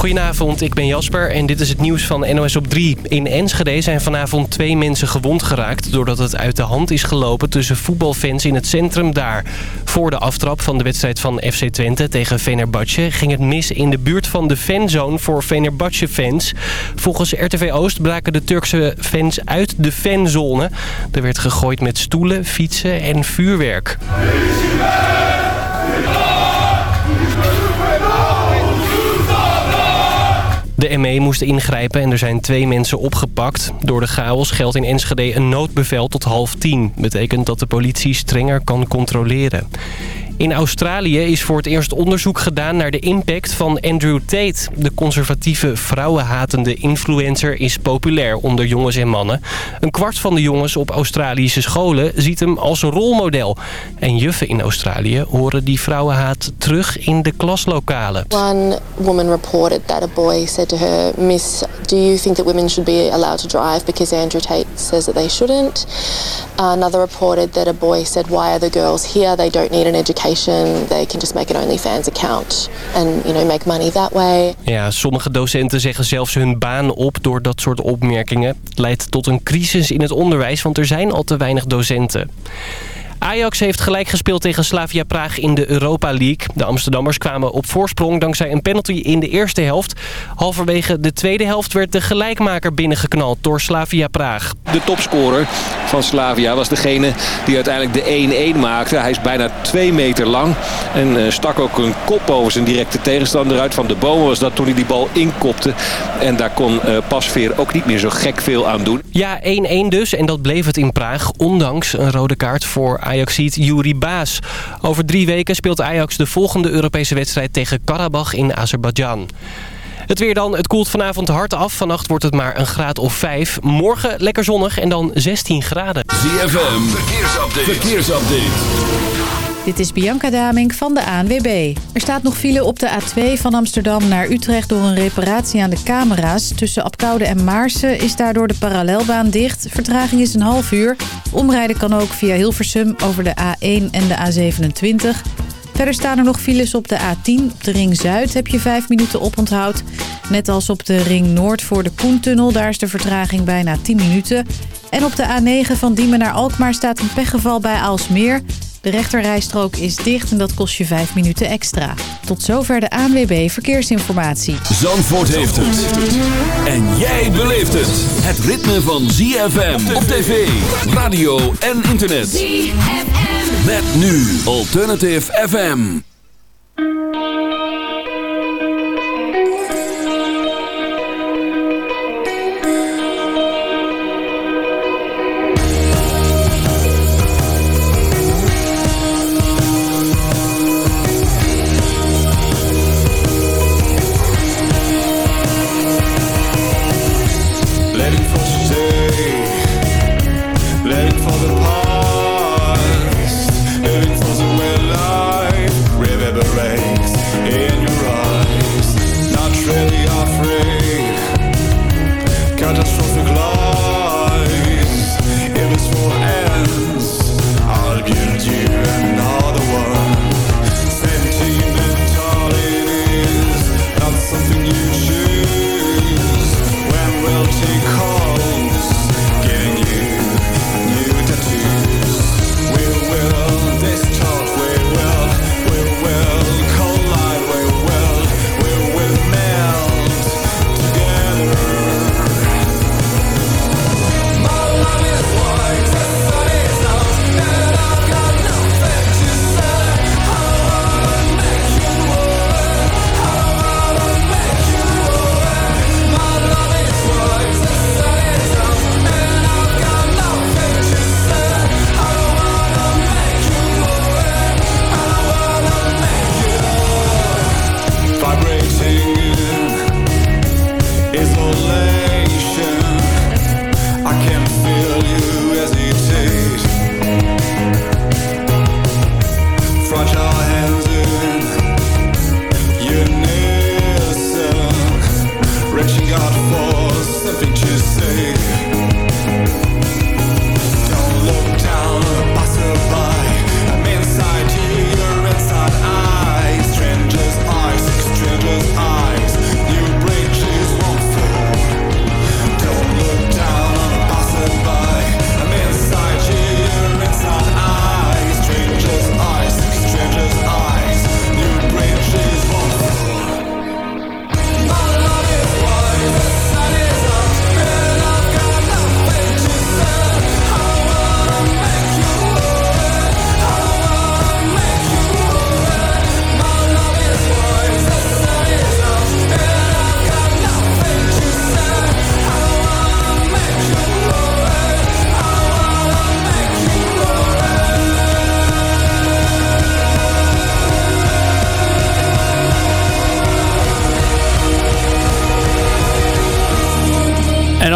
Goedenavond, ik ben Jasper en dit is het nieuws van NOS op 3. In Enschede zijn vanavond twee mensen gewond geraakt... doordat het uit de hand is gelopen tussen voetbalfans in het centrum daar. Voor de aftrap van de wedstrijd van FC Twente tegen Venerbatje... ging het mis in de buurt van de fanzone voor Venerbatje-fans. Volgens RTV Oost braken de Turkse fans uit de fanzone. Er werd gegooid met stoelen, fietsen en vuurwerk. De ME moest ingrijpen en er zijn twee mensen opgepakt. Door de chaos geldt in Enschede een noodbevel tot half tien. Betekent dat de politie strenger kan controleren. In Australië is voor het eerst onderzoek gedaan naar de impact van Andrew Tate. De conservatieve vrouwenhatende influencer is populair onder jongens en mannen. Een kwart van de jongens op Australische scholen ziet hem als een rolmodel. En juffen in Australië horen die vrouwenhaat terug in de klaslokalen. One woman reported that a boy said to her, Miss, do you think that women should be allowed to drive because Andrew Tate says that they shouldn't? Another reported that a boy said, why are the girls here? They don't need an education. They can just make an OnlyFans account and you know make money that way. Ja, sommige docenten zeggen zelfs hun baan op door dat soort opmerkingen. Het leidt tot een crisis in het onderwijs, want er zijn al te weinig docenten. Ajax heeft gelijk gespeeld tegen Slavia Praag in de Europa League. De Amsterdammers kwamen op voorsprong dankzij een penalty in de eerste helft. Halverwege de tweede helft werd de gelijkmaker binnengeknald door Slavia Praag. De topscorer van Slavia was degene die uiteindelijk de 1-1 maakte. Hij is bijna 2 meter lang en uh, stak ook een kop over zijn directe tegenstander uit. Van de bomen was dat toen hij die bal inkopte. En daar kon uh, Pasveer ook niet meer zo gek veel aan doen. Ja, 1-1 dus en dat bleef het in Praag. Ondanks een rode kaart voor Ajaxiet Yuri Baas. Over drie weken speelt Ajax de volgende Europese wedstrijd tegen Karabach in Azerbeidzjan. Het weer dan. Het koelt vanavond hard af. Vannacht wordt het maar een graad of 5. Morgen lekker zonnig en dan 16 graden. ZFM. Verkeersupdate. Verkeersupdate. Dit is Bianca Damink van de ANWB. Er staat nog file op de A2 van Amsterdam naar Utrecht... door een reparatie aan de camera's. Tussen Apkoude en Maarsen is daardoor de parallelbaan dicht. Vertraging is een half uur. Omrijden kan ook via Hilversum over de A1 en de A27. Verder staan er nog files op de A10. Op de Ring Zuid heb je 5 minuten oponthoud. Net als op de Ring Noord voor de Koentunnel. Daar is de vertraging bijna 10 minuten. En op de A9 van Diemen naar Alkmaar staat een pechgeval bij Aalsmeer... De rechterrijstrook is dicht en dat kost je 5 minuten extra. Tot zover de ANWB Verkeersinformatie. Zandvoort heeft het. En jij beleeft het. Het ritme van ZFM op tv, radio en internet. ZFM. Met nu Alternative FM.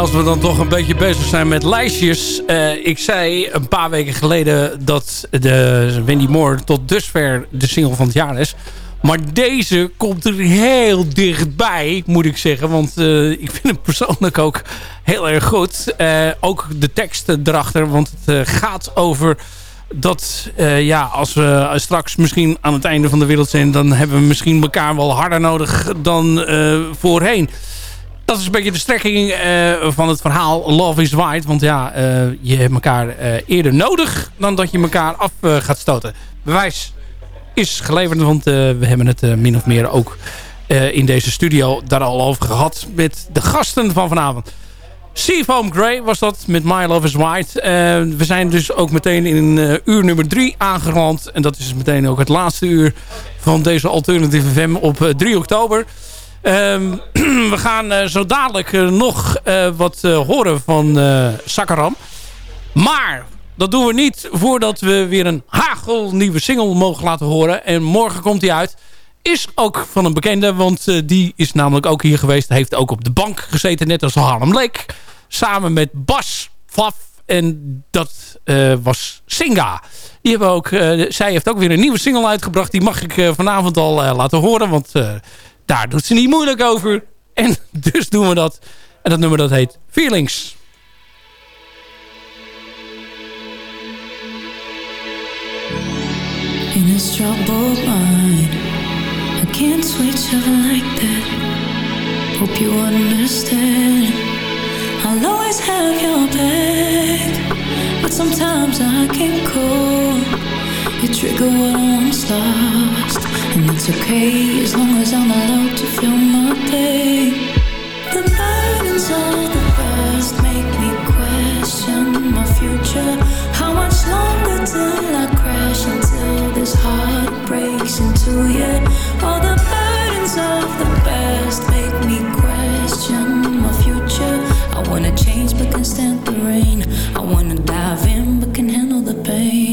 Als we dan toch een beetje bezig zijn met lijstjes. Uh, ik zei een paar weken geleden dat de Wendy Moore tot dusver de single van het jaar is. Maar deze komt er heel dichtbij, moet ik zeggen. Want uh, ik vind hem persoonlijk ook heel erg goed. Uh, ook de tekst erachter, want het gaat over dat ja, als we straks misschien aan het einde van de wereld zijn... dan hebben we misschien elkaar wel harder nodig dan voorheen dat is een beetje de strekking uh, van het verhaal Love is White. Want ja, uh, je hebt elkaar uh, eerder nodig dan dat je elkaar af gaat stoten. Bewijs is geleverd, want we hebben het min of meer ook in deze studio daar al over gehad met de gasten van vanavond. Seafoam Grey was dat met My Love is White. we zijn dus ook meteen in uur nummer 3 aangerand. En dat is meteen ook het laatste uur van deze Alternative FM op 3 oktober. Um, we gaan uh, zo dadelijk uh, nog uh, wat horen van Sakaram. Maar dat doen we niet voordat we weer een hagelnieuwe single mogen laten horen. En morgen komt die uit. Is ook van een bekende, want die is namelijk ook hier geweest. Heeft ook op de bank gezeten, net als Harlem Lake. Samen met Bas Faf. En dat was Singa. Die hebben ook, zij heeft ook weer een nieuwe single uitgebracht. Die mag ik vanavond al laten horen, want daar doet ze niet moeilijk over. En dus doen we dat. En dat nummer dat heet Feelings. In this troubled mind I can't switch up like that Hope you understand I'll always have your back But sometimes I can't call You trigger what I once lost. And it's okay as long as I'm allowed to feel my pain The burdens of the past make me question my future. How much longer till I crash Until this heart breaks into you? All the burdens of the past make me question my future. I wanna change but can stand the rain. I wanna dive in but can handle the pain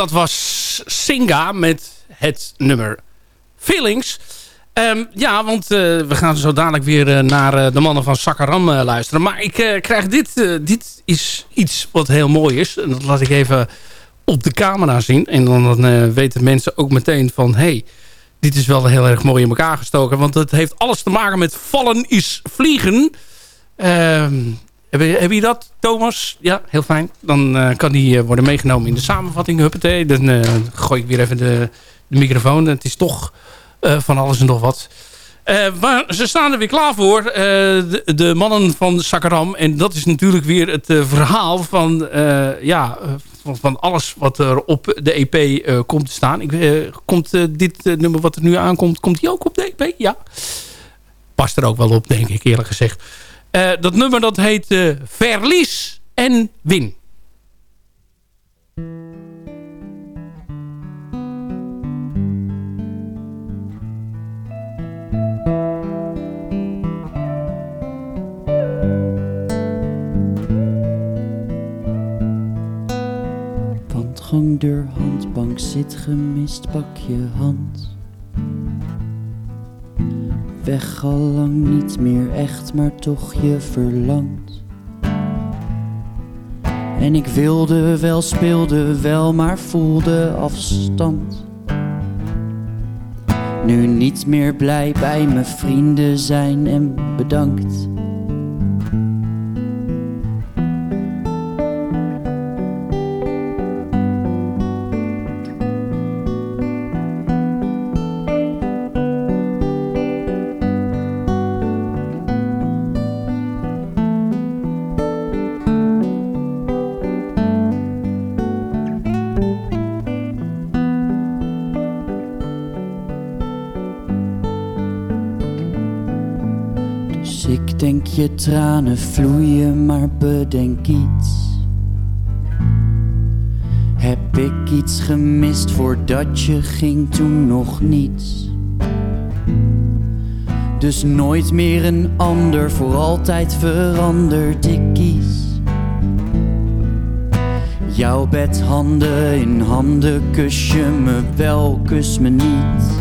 dat was Singa met het nummer Feelings. Ehm, ja, want we gaan zo dadelijk weer naar de mannen van Sakaram luisteren. Maar ik krijg dit. dit is iets wat heel mooi is. En dat laat ik even op de camera zien. En dan weten mensen ook meteen van... hey, dit is wel heel erg mooi in elkaar gestoken. Want het heeft alles te maken met vallen is vliegen. Ehm, heb, je, heb je dat, Thomas? Ja, heel fijn. Dan uh, kan die uh, worden meegenomen in de samenvatting. Huppatee. Dan uh, gooi ik weer even de, de microfoon. Het is toch van alles en nog wat. maar ze staan er weer klaar voor. De, de, mannen van Sakaram. En dat is natuurlijk weer het verhaal van, ja, van, van, alles wat er op de EP komt te staan. Ik, komt dit nummer wat er nu aankomt, komt die ook op de EP? Ja. Past er ook wel op, denk ik eerlijk gezegd. Uh, dat nummer dat heet uh, Verlies en Win. Wandgang, deur, handbank, zit gemist, pak je hand weg al lang niet meer echt, maar toch je verlangt. En ik wilde wel, speelde wel, maar voelde afstand. Nu niet meer blij bij mijn vrienden zijn en bedankt. Tranen vloeien, maar bedenk iets. Heb ik iets gemist voordat je ging, toen nog niets. Dus nooit meer een ander, voor altijd veranderd, ik kies. Jouw bed, handen in handen, kus je me wel, kus me niet.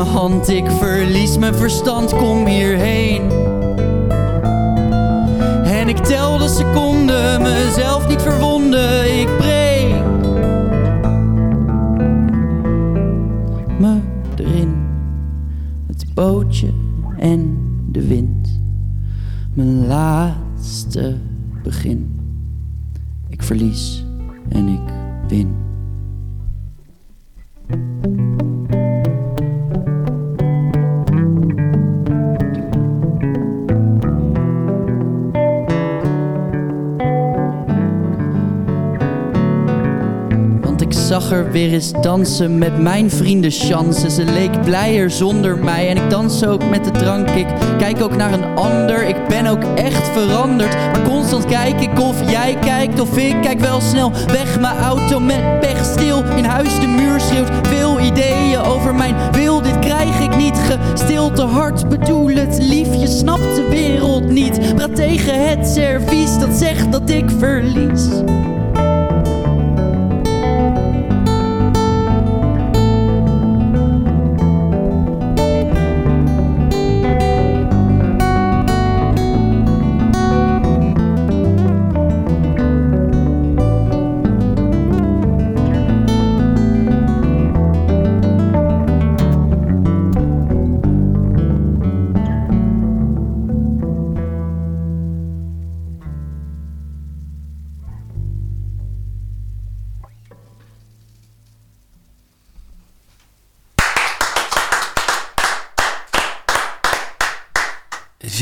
Hand, ik verlies mijn verstand, kom hierheen. Dansen met mijn vrienden chansen. Ze leek blijer zonder mij en ik dans ook met de drank. Ik kijk ook naar een ander, ik ben ook echt veranderd. Maar constant kijk ik of jij kijkt of ik kijk wel snel weg. Mijn auto met pech stil, in huis de muur schreeuwt. Veel ideeën over mijn wil, dit krijg ik niet gestild te hard. Bedoel het lief, je snapt de wereld niet. Praat tegen het servies dat zegt dat ik verlies.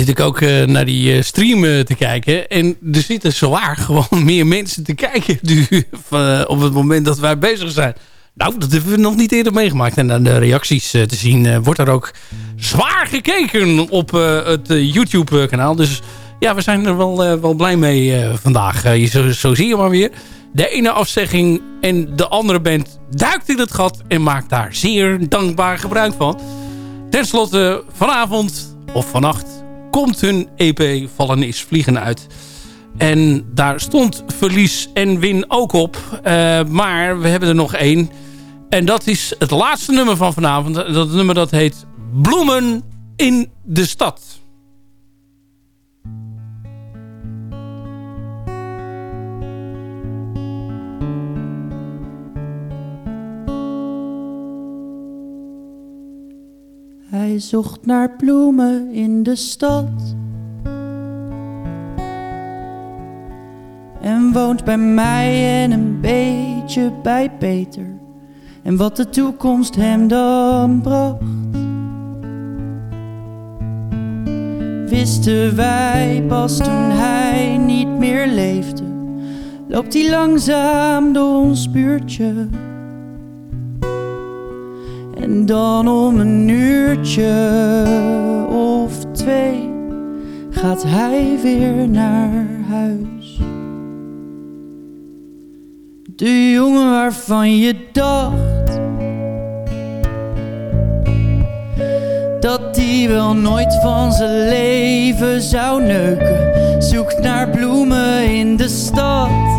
Ik ook naar die stream te kijken. En er zitten zwaar gewoon meer mensen te kijken nu, op het moment dat wij bezig zijn. Nou, dat hebben we nog niet eerder meegemaakt. En aan de reacties te zien wordt er ook zwaar gekeken op het YouTube-kanaal. Dus ja, we zijn er wel, wel blij mee vandaag. zo, zo zie je maar weer de ene afzegging en de andere band duikt in het gat en maakt daar zeer dankbaar gebruik van. Ten slotte vanavond of vannacht komt hun EP Vallen is Vliegen uit. En daar stond verlies en win ook op. Uh, maar we hebben er nog één. En dat is het laatste nummer van vanavond. Dat nummer dat heet Bloemen in de Stad. Hij zocht naar bloemen in de stad. En woont bij mij en een beetje bij Peter. En wat de toekomst hem dan bracht. Wisten wij pas toen hij niet meer leefde. Loopt hij langzaam door ons buurtje dan om een uurtje of twee gaat hij weer naar huis. De jongen waarvan je dacht dat die wel nooit van zijn leven zou neuken, zoekt naar bloemen in de stad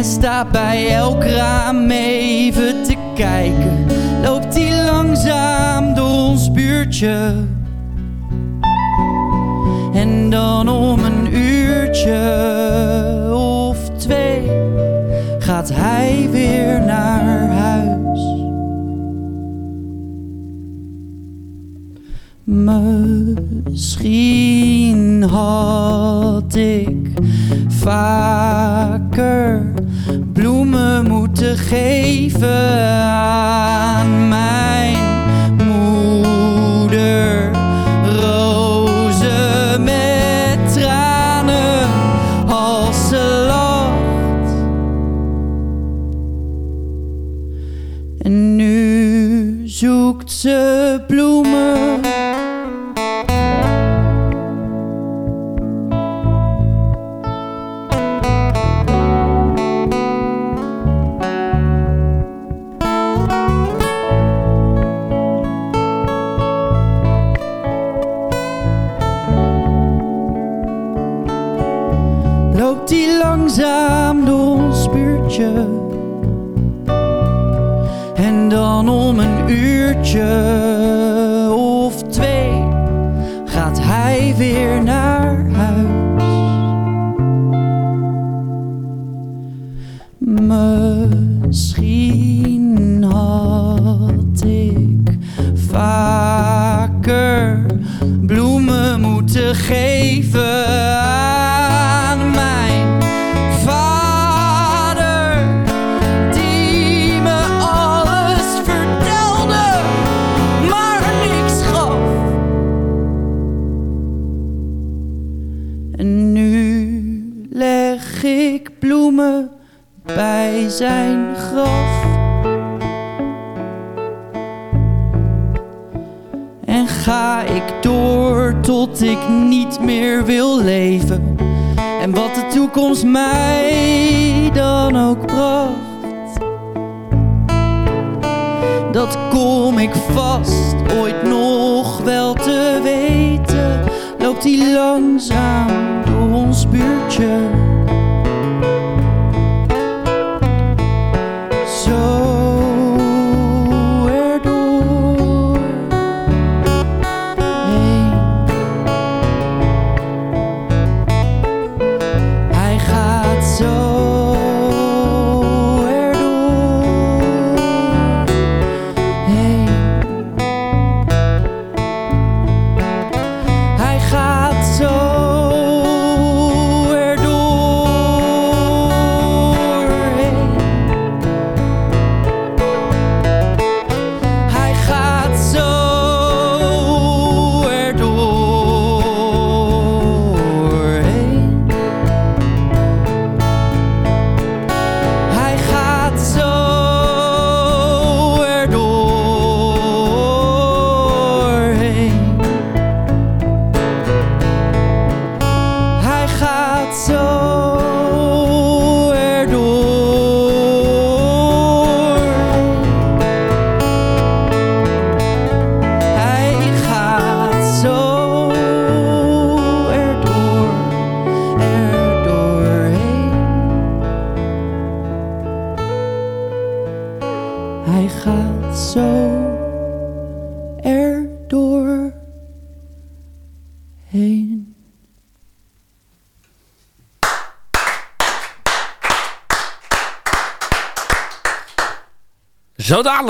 en bij elk raam even te kijken. Loopt hij langzaam door ons buurtje. En dan om een uurtje of twee gaat hij weer naar huis. Misschien had ik vaker moeten geven aan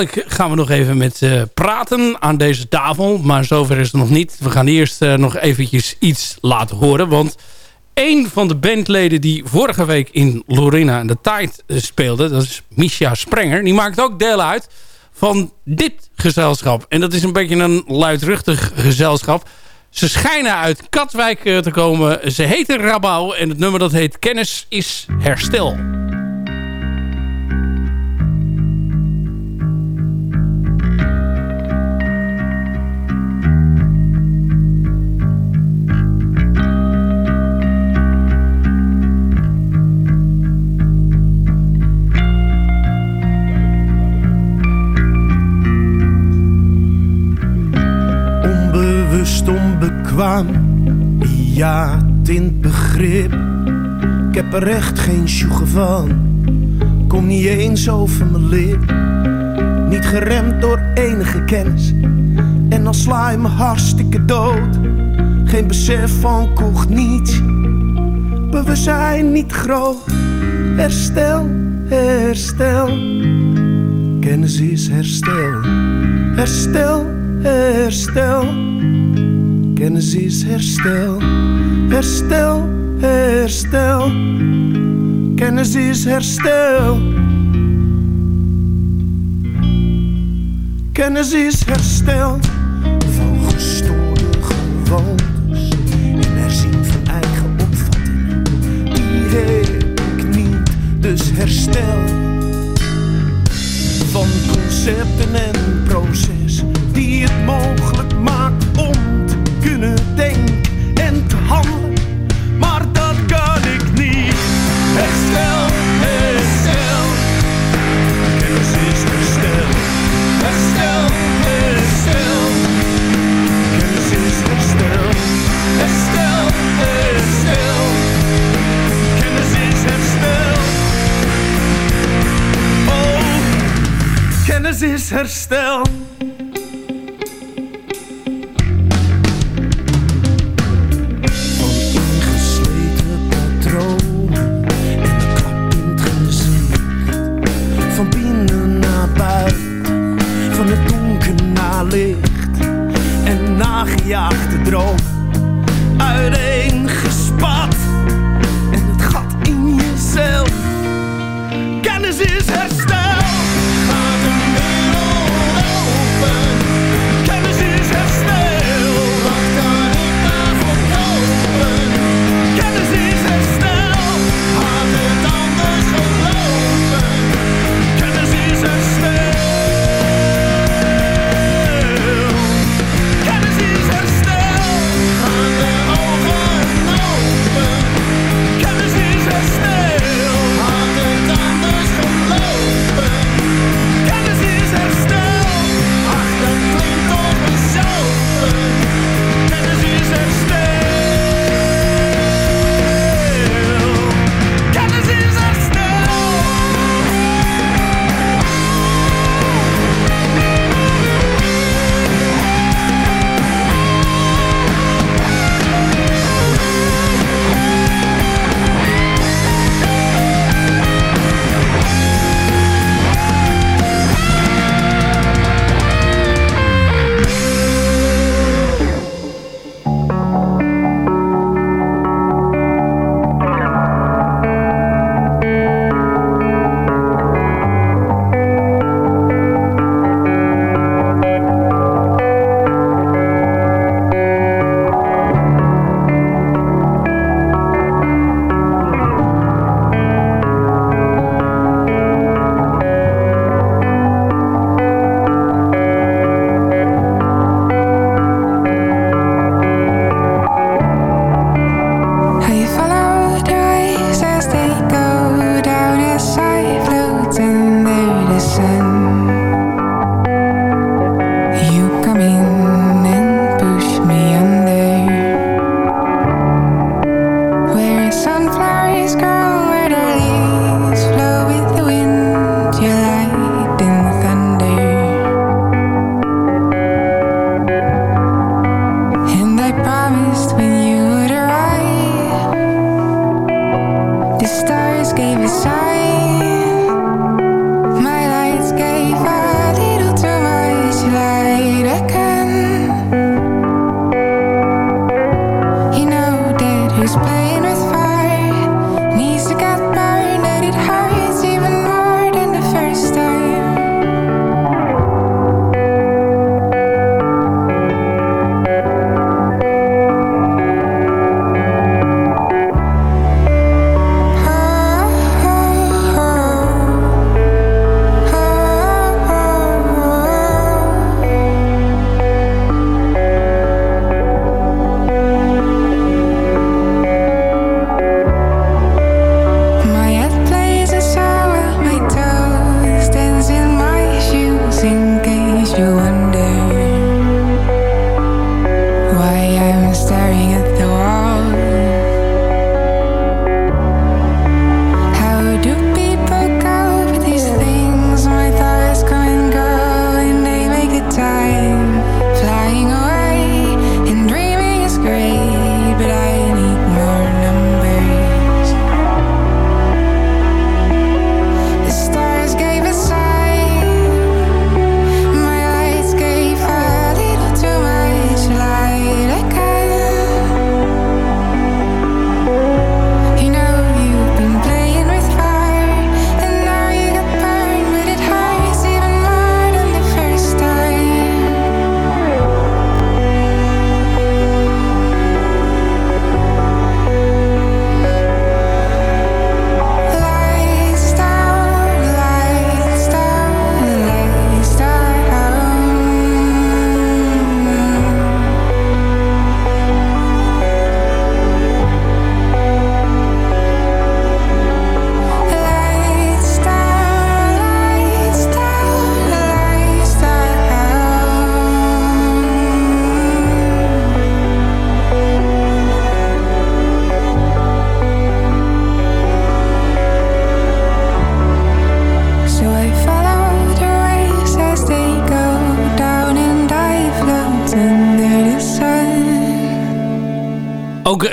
gaan we nog even met uh, praten aan deze tafel. Maar zover is het nog niet. We gaan eerst uh, nog eventjes iets laten horen. Want een van de bandleden die vorige week in Lorena en de Tijd speelde... dat is Misha Sprenger. Die maakt ook deel uit van dit gezelschap. En dat is een beetje een luidruchtig gezelschap. Ze schijnen uit Katwijk te komen. Ze heten Rabouw en het nummer dat heet Kennis is Herstel. Ja, tint begrip. Ik heb er echt geen sjoegen van, kom niet eens over mijn lip. Niet geremd door enige kennis, en dan sla je me hartstikke dood. Geen besef van cognitie, bewustzijn niet groot. Herstel, herstel, kennis is herstel. Herstel, herstel Kennis is herstel, herstel, herstel. Kennis is herstel. Kennis is herstel van gestoorde gewoontes en herzien van eigen opvattingen. Die heb ik niet, dus herstel van concepten en proces die het mogelijk maakt om is herstel.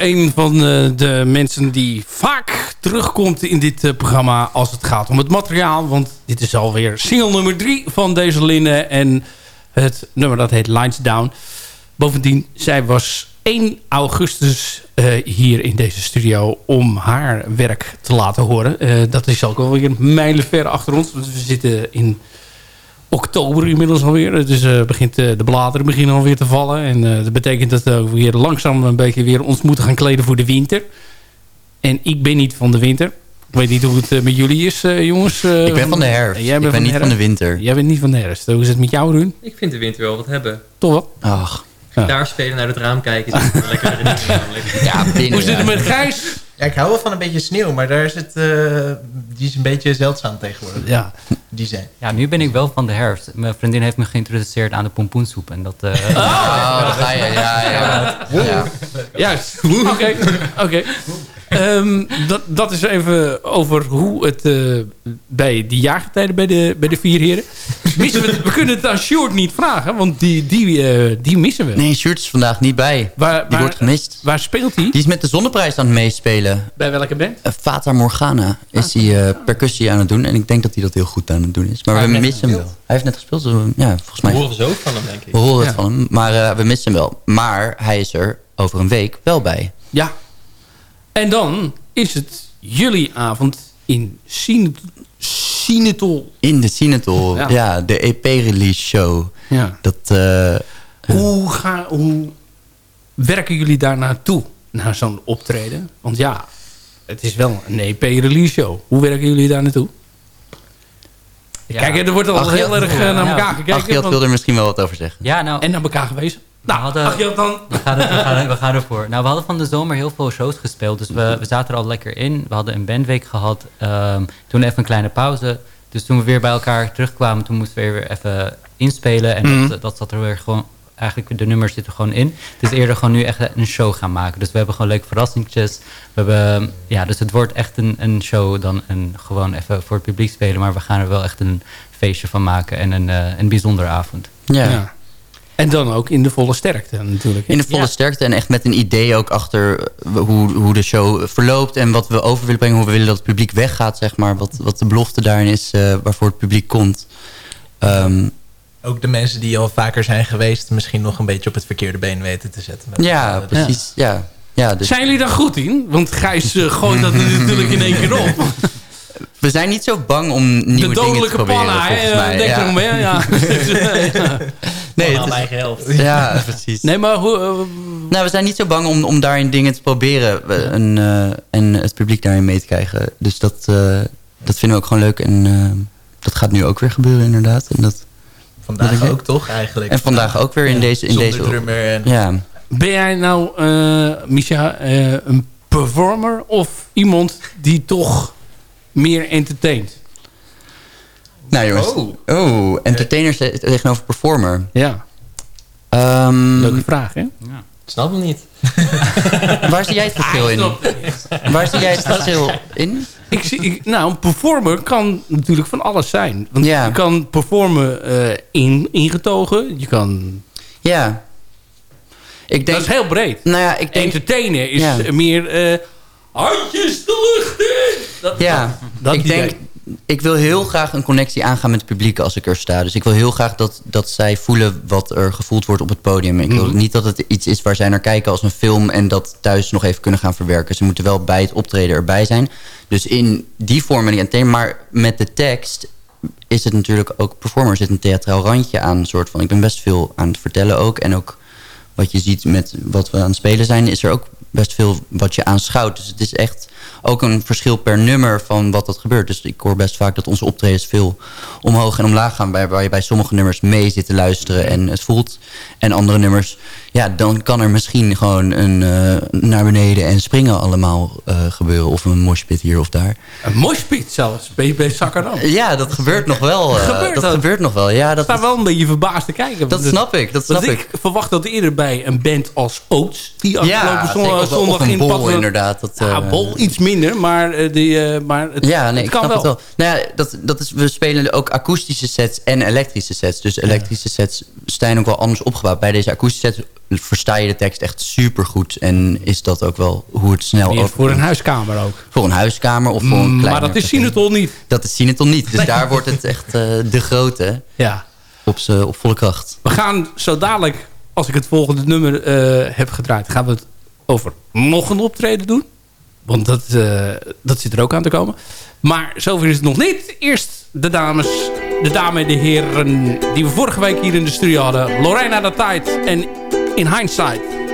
Een van eh, de mensen die vaak terugkomt in dit eh, programma als het gaat om het materiaal. Want dit is alweer single nummer 3 van deze Linnen. En het nummer dat heet Lines Down. Bovendien, zij was 1 augustus eh, hier in deze studio om haar werk te laten horen. Dat is ook alweer mijlenver achter ons. Want we zitten in oktober inmiddels alweer. Dus uh, begint, uh, de bladeren beginnen alweer te vallen. En uh, dat betekent dat we weer langzaam een beetje weer ons moeten gaan kleden voor de winter. En ik ben niet van de winter. Ik weet niet hoe het met jullie is, jongens. ik ben van de herfst. Jij ik ben niet van de winter. Jij bent niet van de herfst. Hoe is het met jou, Run? Ik vind de winter wel wat hebben. Toch wel? Ach. Daar spelen, naar het raam kijken. Is wel lekker namelijk. Ja, binnen, Hoe zit het met Gijs? Ja, ik hou wel van een beetje sneeuw, maar daar is het, uh, die is een beetje zeldzaam tegenwoordig. Ja. Die zijn. Ja, nu ben ik wel van de herfst. Mijn vriendin heeft me geïntroduceerd aan de pompoensoep. En dat, uh, oh, daar ga je. Ja, ja. ja. Juist. Oké. Oké. Um, dat, dat is even over hoe het uh, bij die jaargetijden bij de, bij de vier heren. Missen we, we kunnen het aan Sjoerd niet vragen, want die, die, uh, die missen we. Nee, Sjoerd is vandaag niet bij. Waar, die waar, wordt gemist. Waar speelt hij? Die is met de zonneprijs aan het meespelen. Bij welke band? Uh, Fata Morgana is hij percussie aan het doen. En ik denk dat hij dat heel goed aan het doen is. Maar we missen hem wel. Hij heeft net gespeeld. Dus, ja, volgens mij. We horen zo van hem, denk ik. We horen het van hem. Maar we missen hem wel. Maar hij is er over een week wel bij. Ja. En dan is het jullie avond in Sinetol. In de Sinetol, ja. ja. de EP-release show. Ja. Dat, uh, hoe, ga, hoe werken jullie daar naartoe? Naar zo'n optreden? Want ja, het is wel een EP-release show. Hoe werken jullie daar naartoe? Ja. Kijk, er wordt al heel erg uh, naar elkaar gekeken. Achiel want... wil er misschien wel wat over zeggen. Ja, nou, en naar elkaar gewezen. Nou, hadden, dan. We gaan, er, we, gaan we gaan ervoor. Nou, we hadden van de zomer heel veel shows gespeeld. Dus we, we zaten er al lekker in. We hadden een bandweek gehad. Um, toen even een kleine pauze. Dus toen we weer bij elkaar terugkwamen... toen moesten we weer even inspelen. En mm. dat, dat zat er weer gewoon... Eigenlijk, de nummers zitten gewoon in. Het is eerder gewoon nu echt een show gaan maken. Dus we hebben gewoon leuke verrassingjes. We hebben, ja, dus het wordt echt een, een show dan een, gewoon even voor het publiek spelen. Maar we gaan er wel echt een feestje van maken. En een, uh, een bijzondere avond. ja. ja. En dan ook in de volle sterkte natuurlijk. In de volle ja. sterkte en echt met een idee ook achter hoe, hoe de show verloopt... en wat we over willen brengen, hoe we willen dat het publiek weggaat, zeg maar. Wat, wat de belofte daarin is uh, waarvoor het publiek komt. Um, ook de mensen die al vaker zijn geweest... misschien nog een beetje op het verkeerde been weten te zetten. Ja, het, precies. Ja. ja. Ja, dus. Zijn jullie daar goed in? Want Gijs uh, gooit dat natuurlijk in één keer op. We zijn niet zo bang om nieuwe dingen te proberen, panna, volgens mij. Denk ja. erom, hè? Ja. nee, het is, eigen helft. Ja, precies. Nee, maar hoe... Uh, nou, we zijn niet zo bang om, om daarin dingen te proberen en, uh, en het publiek daarin mee te krijgen. Dus dat, uh, dat vinden we ook gewoon leuk. En dat gaat nu ook weer gebeuren, inderdaad. En dat, vandaag ook, toch, eigenlijk? En vandaag ook weer in ja, deze... In deze drummer en... Ja. Ben jij nou, Misha, een performer of iemand die toch meer entertaint? Nou jongens, oh, oh entertainers tegenover performer. Ja. Um, Leuke vraag, hè? Ja. Snap het niet. Waar zie jij het verschil in? Waar zie jij het verschil in? Ik zie, ik, nou, een performer kan natuurlijk van alles zijn. Want ja. je kan performen uh, in, ingetogen. Je kan... Ja. Ik denk, dat is heel breed. Nou ja, ik denk, Entertainen is ja. meer... Uh, handjes de lucht in! Dat, ja, dat, dat ik denk... Ik wil heel graag een connectie aangaan met het publiek als ik er sta. Dus ik wil heel graag dat, dat zij voelen wat er gevoeld wordt op het podium. Ik wil Mhm. niet dat het iets is waar zij naar kijken als een film... en dat thuis nog even kunnen gaan verwerken. Ze moeten wel bij het optreden erbij zijn. Dus in die vorm en die maar met de tekst is het natuurlijk ook performer. Er zit een theatraal randje aan. Een soort van, ik ben best veel aan het vertellen ook. En ook wat je ziet met wat we aan het spelen zijn... is er ook best veel wat je aanschouwt. Dus het is echt ook een verschil per nummer van wat dat gebeurt. Dus ik hoor best vaak dat onze optredens veel omhoog en omlaag gaan... Waar, waar je bij sommige nummers mee zit te luisteren en het voelt. En andere nummers, ja, dan kan er misschien gewoon een uh, naar beneden en springen allemaal uh, gebeuren. Of een moshpit hier of daar. Een moshpit zelfs, bij Zakkeram. Ja, dat gebeurt nog wel. Gebeurt dat, dat gebeurt nog wel, ja. Dat sta wel een beetje verbaasd te kijken. Dat snap ik, dat snap ik. ik. verwacht dat eerder bij een band als Oates... die ja, afgelopen zondag, of een in bol Patten, inderdaad. Dat, ja, bol iets minder, maar, die, maar het, ja, nee, het kan ik wel. Nou ja, dat, dat is, we spelen ook akoestische sets en elektrische sets. Dus elektrische sets zijn ook wel anders opgebouwd. Bij deze akoestische sets versta je de tekst echt super goed. En is dat ook wel hoe het snel... Ook voor een huiskamer ook. Voor een huiskamer of voor een Mm, kleiner maar dat is. Sinatol niet. Dat is Sinatol niet. Dus Nee. daar wordt het echt eh, de grote Ja. op, op volle kracht. We gaan zo dadelijk, als ik het volgende nummer eh, heb gedraaid... gaan we het over nog een optreden doen. Want dat, eh, dat zit er ook aan te komen. Maar zover is het nog niet. Eerst de dames, de dame en de heren... die we vorige week hier in de studio hadden. Lorena de Tijd en In Hindsight.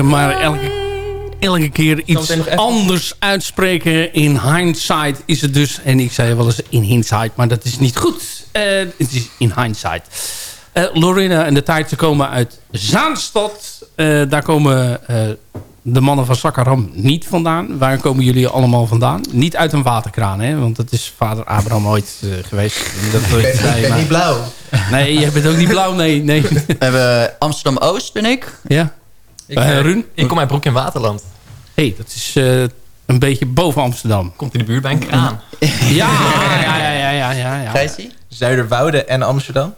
Maar elke, elke keer iets anders uitspreken. In hindsight is het dus... En ik zei wel eens in hindsight, maar dat is niet goed. Eh, het is in hindsight. Eh Lorena en de tijd, ze komen uit Zaanstad. Eh, daar komen eh, de mannen van Sakaram niet vandaan. Waar komen jullie allemaal vandaan? Niet uit een waterkraan, hè? Want dat is vader Abraham ooit geweest. Dat Ik ben maar- niet blauw. Nee, je bent ook niet blauw, nee. nee. We hebben Amsterdam-Oost, ben ik. Ja. Ik, ik kom uit Broek in Waterland. hey, dat is eh, een beetje boven Amsterdam. Komt in de buurt bij een kraan. Ja, ja, ja, ja, ja, ja. ja. Zuiderwoude en Amsterdam.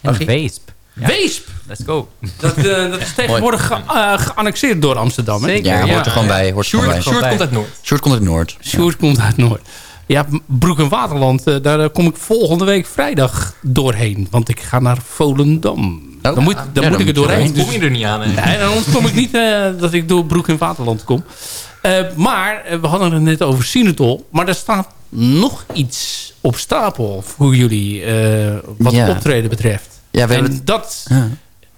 En? Weesp. Ja. Weesp! Let's go. Dat, dat is tegenwoordig ge- geannexeerd door Amsterdam. Hè? Zeker. Ja, Ja. hoort er gewoon bij. Hoort gewoon Sjoerd, bij. Sjoerd komt uit Noord. Sjoerd komt uit Noord. Sjoerd komt uit Noord. Ja, Broek en Waterland, daar kom ik volgende week vrijdag doorheen. Want ik ga naar Volendam. Dan moet, dan Ja, moet ik er doorheen. Dan kom je er niet aan. hè. Nee, dan kom ik niet eh, dat ik door Broek in Waterland kom. Eh, maar eh, we hadden het net over Sinatol. Maar er staat nog iets op stapel voor jullie wat Ja. optreden betreft. Ja, we en hebben dat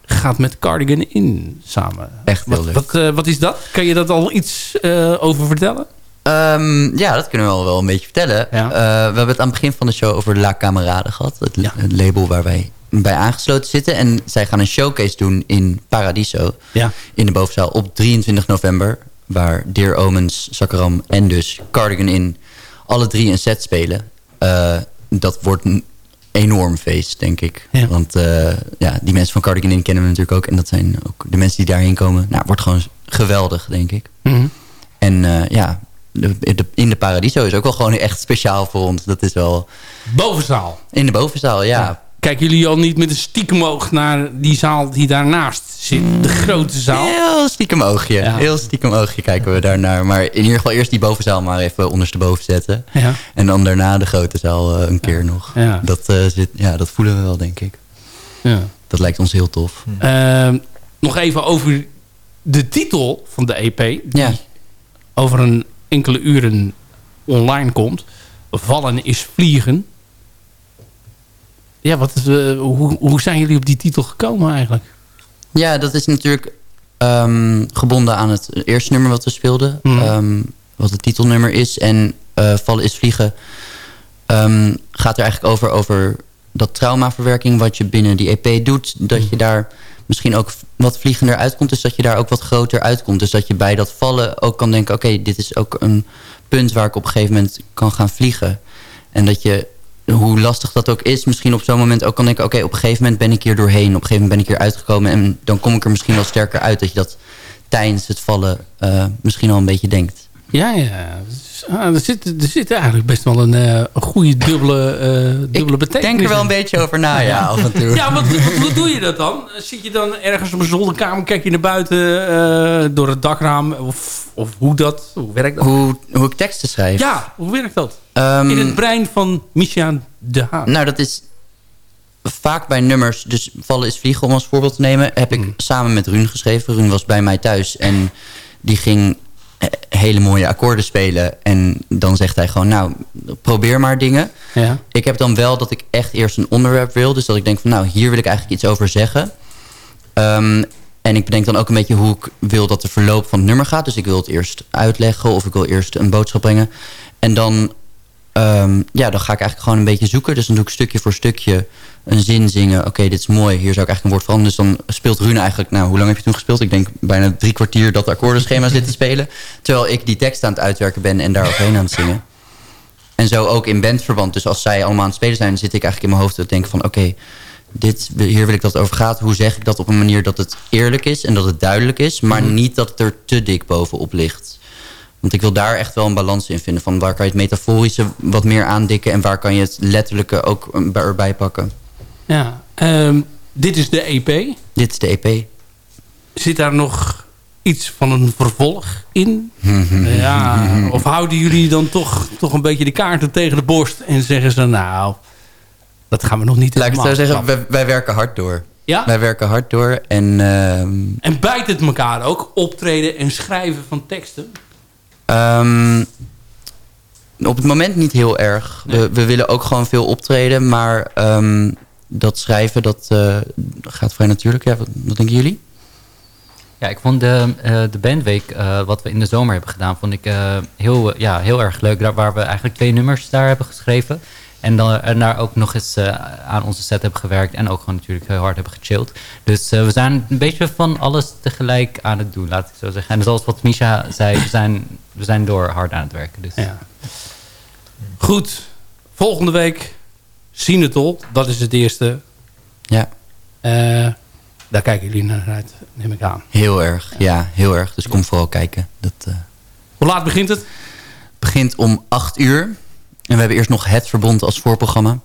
gaat met Cardigan in samen. Echt heel Wat, leuk. wat, wat is dat? Kan je dat al iets over vertellen? Ehm, ja, dat kunnen we wel, wel een beetje vertellen. Ja. We hebben het aan het begin van de show over La Camarade gehad. Het, Ja. het label waar wij bij aangesloten zitten. En zij gaan een showcase doen in Paradiso. Ja. In de bovenzaal op 23 november. Waar Dear Omens, Sakaram en dus Cardigan in alle drie een set spelen. Eh, dat wordt een enorm feest, denk ik. Ja. Want eh, ja, die mensen van Cardigan in kennen we natuurlijk ook. En dat zijn ook de mensen die daarheen komen. Nou, het wordt gewoon geweldig, denk ik. Mhm. En eh, ja, de, de- in de Paradiso is ook wel gewoon echt speciaal voor ons. Dat is wel Bovenzaal. in de bovenzaal, ja. Kijken jullie al niet met een stiekem oog naar die zaal die daarnaast zit? De grote zaal? Heel stiekem oogje. Ja. Heel stiekem oogje kijken we daarnaar. Maar in ieder geval eerst die bovenzaal maar even ondersteboven zetten. Ja. En dan daarna de grote zaal eh, een keer nog. Ja. Dat, eh, zit, ja, dat voelen we wel, denk ik. ja. Dat lijkt ons heel tof. Ehm, nog even over de titel van de EP. Die Ja. over een enkele uren online komt. Vallen is vliegen. Ja, wat eh, hoe, hoe zijn jullie op die titel gekomen eigenlijk? Ja, dat is natuurlijk ehm, gebonden aan het eerste nummer wat we speelden. Mhm. Ehm, wat het titelnummer is. En eh, Vallen is Vliegen ehm, gaat er eigenlijk over, over dat traumaverwerking wat je binnen die EP doet. Dat je daar misschien ook wat vliegender uitkomt. Dus dat je daar ook wat groter uitkomt. Dus dat je bij dat vallen ook kan denken... oké, dit is ook een punt waar ik op een gegeven moment kan gaan vliegen. En dat je, hoe lastig dat ook is... misschien op zo'n moment ook kan denken... oké, op een gegeven moment ben ik hier doorheen. Op een gegeven moment ben ik hier uitgekomen... en dan kom ik er misschien wel sterker uit... dat je dat tijdens het vallen eh, misschien al een beetje denkt. Ja, ja. Ah, er, zit, er zit eigenlijk best wel een, eh, goede dubbele, eh dubbele Ik betekenis denk er wel een beetje over na, ja, af en toe. Ja, want, want hoe doe je dat dan? Zit je dan ergens op een zolderkamer, kijk je naar buiten eh, door het dakraam? Of, of hoe dat? Hoe werkt dat? Hoe, hoe ik teksten schrijf. Ja, hoe werkt dat? Ehm, In het brein van Micha de Haan. Nou, dat is vaak bij nummers. Dus Vallen is Vliegen, om als voorbeeld te nemen... heb ik samen met Ruun geschreven. Ruun was bij mij thuis en die ging hele mooie akkoorden spelen. En dan zegt hij gewoon, nou, probeer maar dingen. Ja. Ik heb dan wel dat ik echt eerst een onderwerp wil. Dus dat ik denk van, nou, hier wil ik eigenlijk iets over zeggen. Ehm, en ik bedenk dan ook een beetje hoe ik wil dat de verloop van het nummer gaat. Dus ik wil het eerst uitleggen of ik wil eerst een boodschap brengen. En dan, ehm, ja, dan ga ik eigenlijk gewoon een beetje zoeken. Dus dan doe ik stukje voor stukje een zin zingen. Oké, dit is mooi. Hier zou ik eigenlijk een woord veranderen. Dus dan speelt Rune eigenlijk... Nou, hoe lang heb je toen gespeeld? Ik denk bijna drie kwartier dat akkoordenschema zit te spelen. Terwijl ik die tekst aan het uitwerken ben en daar overheen aan het zingen. En zo ook in bandverband. Dus als zij allemaal aan het spelen zijn... zit ik eigenlijk in mijn hoofd te denken van... oké, dit, hier wil ik dat het over gaat. Hoe zeg ik dat op een manier dat het eerlijk is... en dat het duidelijk is... maar niet dat het er te dik bovenop ligt. Want ik wil daar echt wel een balans in vinden. Van waar kan je het metaforische wat meer aandikken... en waar kan je het letterlijke ook erbij pakken. Ja. Ehm, dit is de EP. Dit is de EP. Zit daar nog iets van een vervolg in? ja. Of houden jullie dan toch, toch een beetje de kaarten tegen de borst... en zeggen ze, nou, dat gaan we nog niet Laat ik zo helemaal zeggen, wij, wij werken hard door. Ja? Wij werken hard door en... ehm, En bijt het elkaar ook? Optreden en schrijven van teksten? Ehm, op het moment niet heel erg. We, we willen ook gewoon veel optreden. Maar dat schrijven, dat eh, gaat vrij natuurlijk. Ja, wat, wat denken jullie? Ja, ik vond de, eh, de bandweek, eh, wat we in de zomer hebben gedaan, vond ik eh, heel, ja, heel erg leuk. Daar, waar we eigenlijk twee nummers daar hebben geschreven. En, dan, en daar ook nog eens aan onze set hebben gewerkt. En ook gewoon natuurlijk heel hard hebben gechilled. Dus eh, we zijn een beetje van alles tegelijk aan het doen, laat ik zo zeggen. En zoals wat Misha zei, we zijn, we zijn door hard aan het werken. Dus. Ja. Goed. Volgende week Sinatol. Dat is het eerste. Ja. Eh, daar kijken jullie naar uit, neem ik aan. Heel erg, ja, heel erg. Dus kom vooral kijken. Dat eh, Hoe laat begint het? begint om 8 uur. En we hebben eerst nog Het Verbond als voorprogramma. Een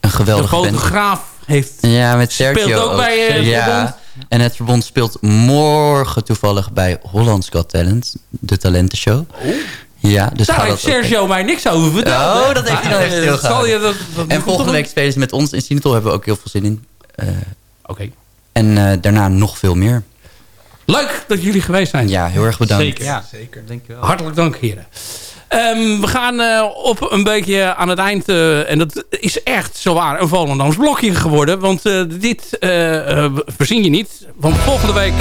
De geweldige band. fotograaf heeft... Ja, met Sergio. Speelt ook bij, eh, Het ja. Verbond? En het verbond speelt morgen toevallig bij Hollands Got Talent. De talentenshow. Ja, dus Daar heeft Sergio mij niks over verteld. Oh, dat heeft hij. En volgende week spelen ze met ons in Sinatol. Hebben we ook heel veel zin in. Eh, Oké. En eh, daarna nog veel meer. Leuk dat jullie geweest zijn. Ja, heel erg bedankt. Zeker. Ja, zeker. Hartelijk dank, heren. Ehm, we gaan eh, op een beetje aan het eind, eh, en dat is echt zowaar een Volendams blokje geworden. Want eh, dit verzin je niet. Want volgende week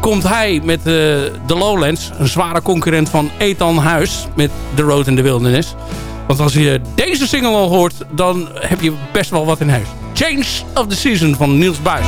komt hij met de Lowlands, een zware concurrent van Ethan Huis met The Road in the Wilderness. Want als je deze single al hoort, dan heb je best wel wat in huis. Change of the Season van Niels Buijs.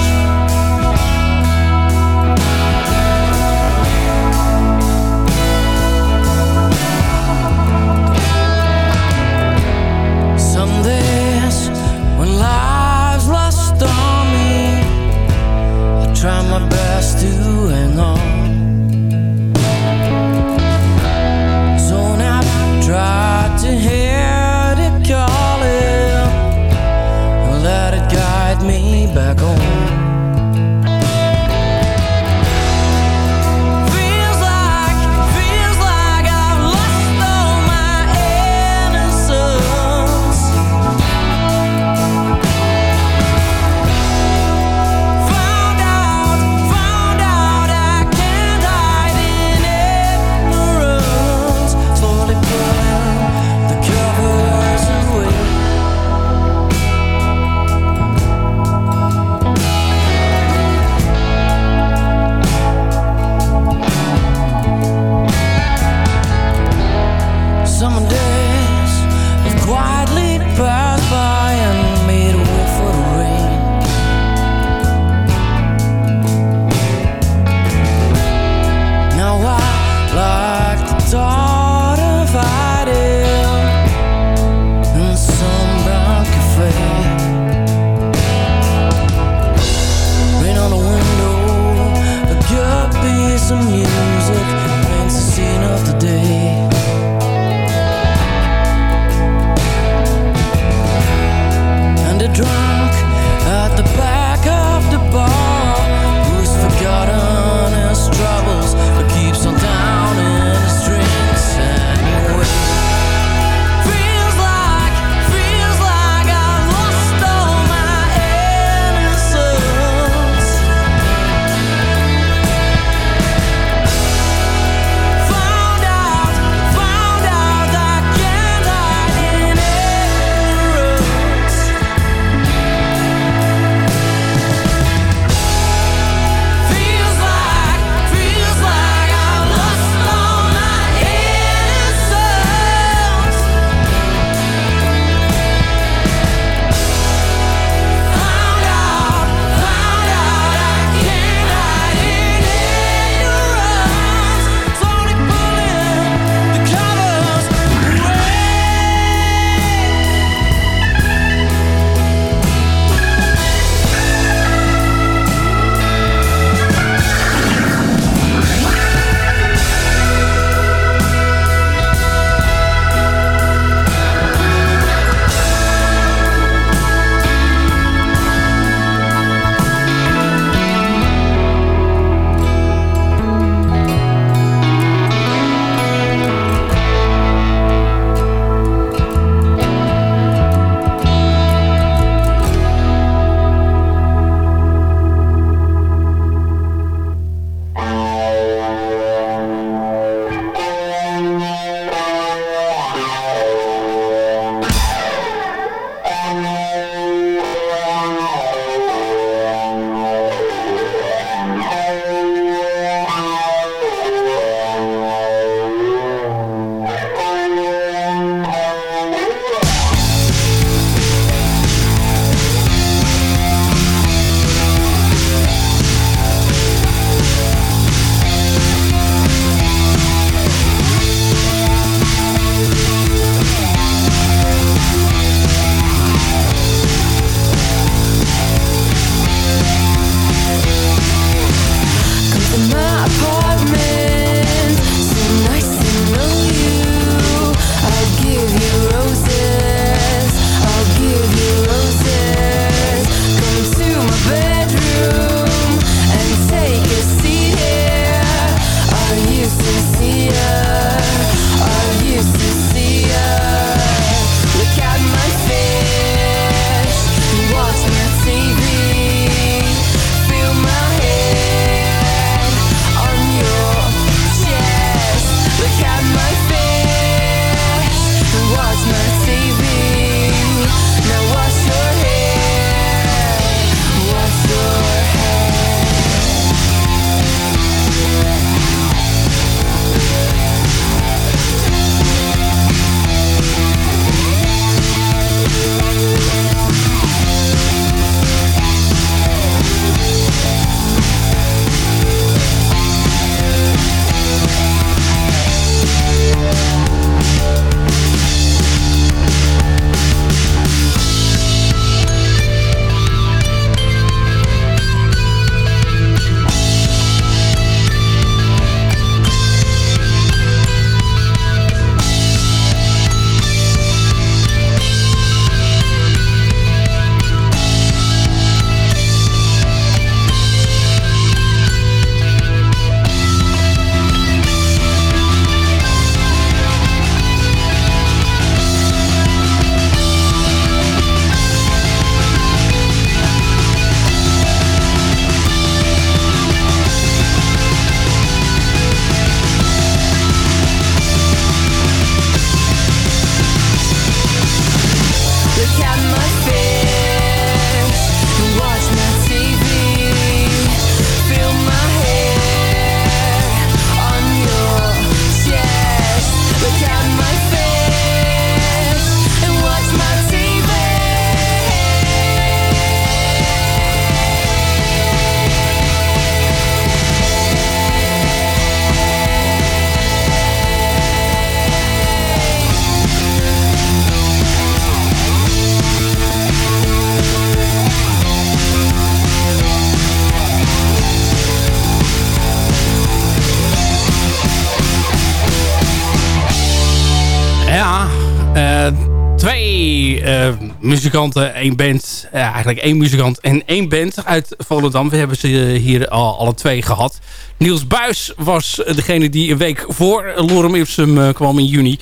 Eh, muzikanten, één band. Ja, eigenlijk één muzikant en één band uit Volendam. We hebben ze hier al alle twee gehad. Niels Buis was degene die een week voor Lorem Ipsum eh, kwam in juni.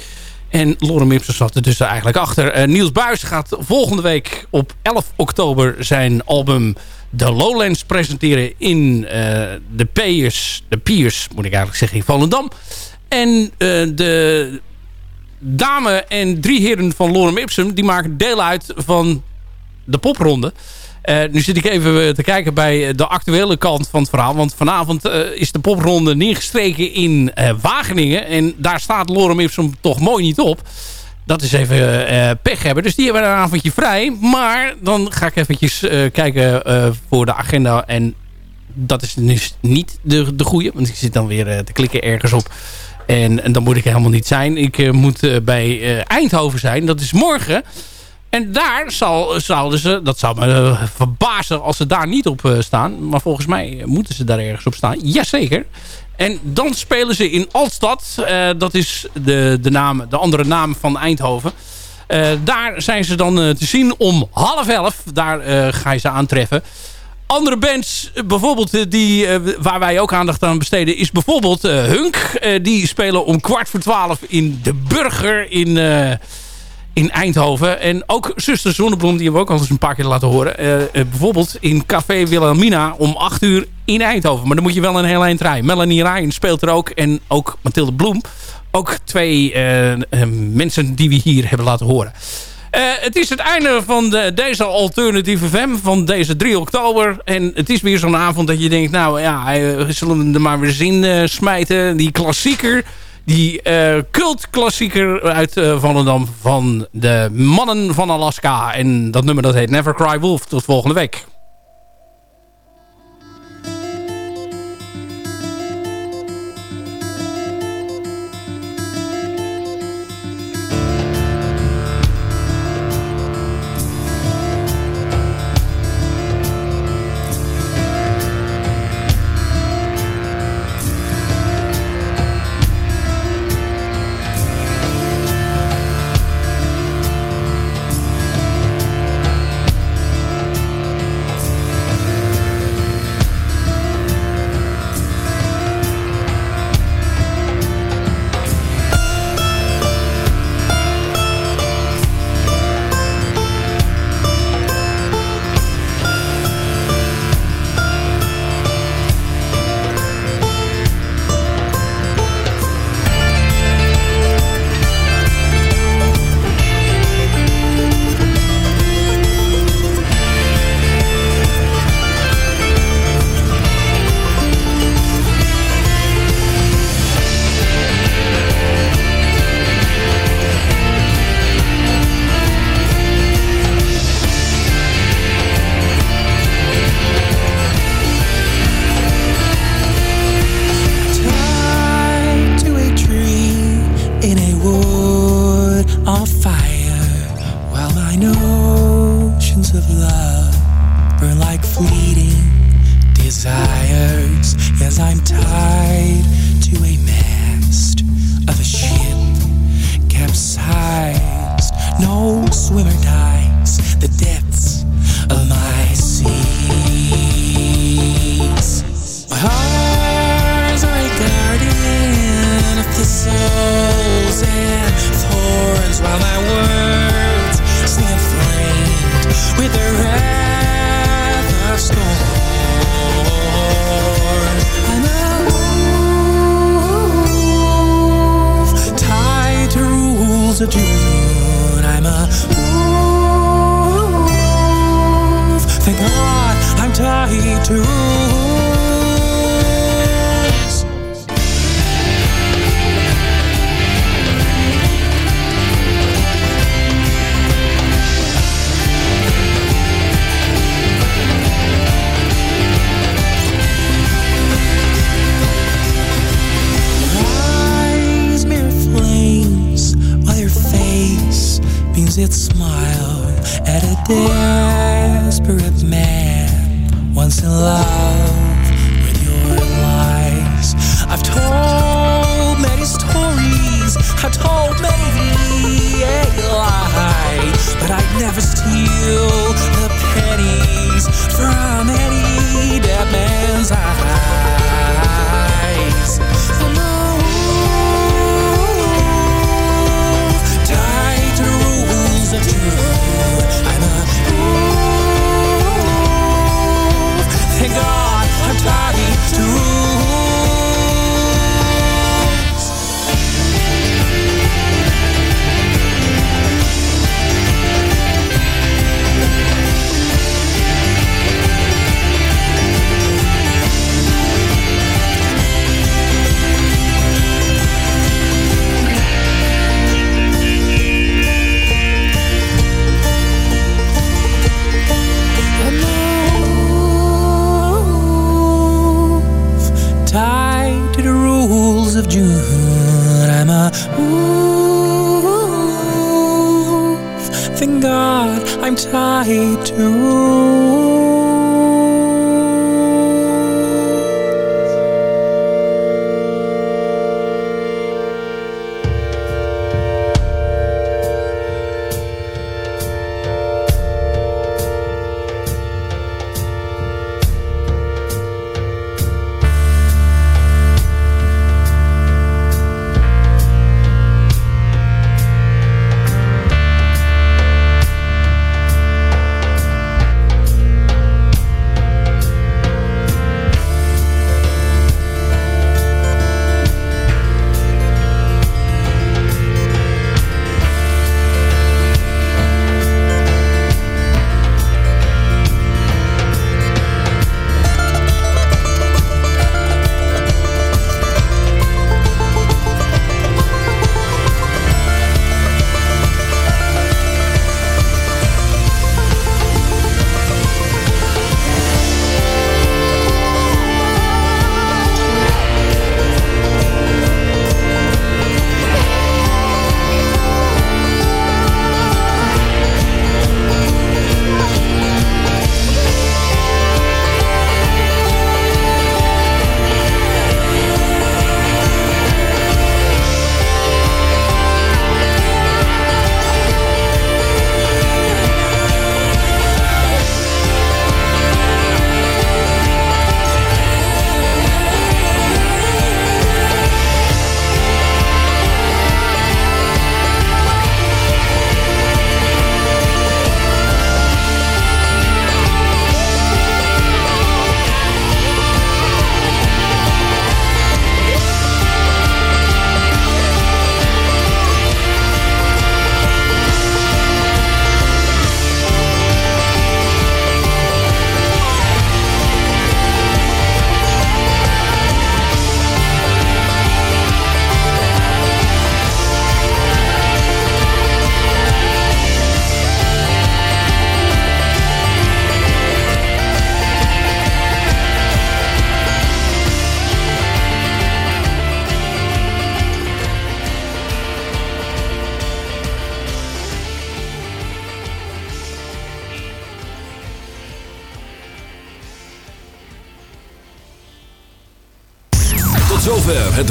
En Lorem Ipsum zat er dus eigenlijk achter. Eh, Niels Buis gaat volgende week op 11 oktober zijn album The Lowlands presenteren in eh, de Piers, de Piers moet ik eigenlijk zeggen, in Volendam. En eh, de dame en drie heren van Lorem Ipsum... die maken deel uit van de popronde. Eh, nu zit ik even te kijken bij de actuele kant van het verhaal. Want vanavond eh, is de popronde neergestreken in eh, Wageningen. En daar staat Lorem Ipsum toch mooi niet op. Dat is even eh, pech hebben. Dus die hebben een avondje vrij. Maar dan ga ik eventjes eh, kijken eh, voor de agenda. En dat is dus niet de, de goede. Want ik zit dan weer eh, te klikken ergens op. En, en dan moet ik helemaal niet zijn. Ik eh, moet eh, bij eh, Eindhoven zijn. Dat is morgen. En daar zal, zouden ze... Dat zou me verbazen als ze daar niet op staan. Maar volgens mij moeten ze daar ergens op staan. Jazeker. En dan spelen ze in Altstad. Dat is de, de, naam, de andere naam van Eindhoven. Daar zijn ze dan te zien om half elf. Daar ga je ze aantreffen. Andere bands, eh, bijvoorbeeld eh, die, eh, waar wij ook aandacht aan besteden, is bijvoorbeeld Hunk. Die spelen om kwart voor twaalf in de Burger in, in Eindhoven. En ook Zuster Zonnebloem, die hebben we ook al eens een paar keer laten horen. Bijvoorbeeld in Café Wilhelmina om 8 uur in Eindhoven. Maar dan moet je wel een heel eind rijden. Melanie Ryan speelt er ook. En ook Mathilde Bloem. Ook twee mensen die we hier hebben laten horen. Eh, het is het einde van de, deze Alternative FM van deze 3 oktober. En het is weer zo'n avond dat je denkt... nou ja, eh, we zullen er maar weer eens in eh, smijten. Die klassieker, die cultklassieker uit Volendam van de Mannen van Alaska. En dat nummer dat heet Never Cry Wolf. Tot volgende week.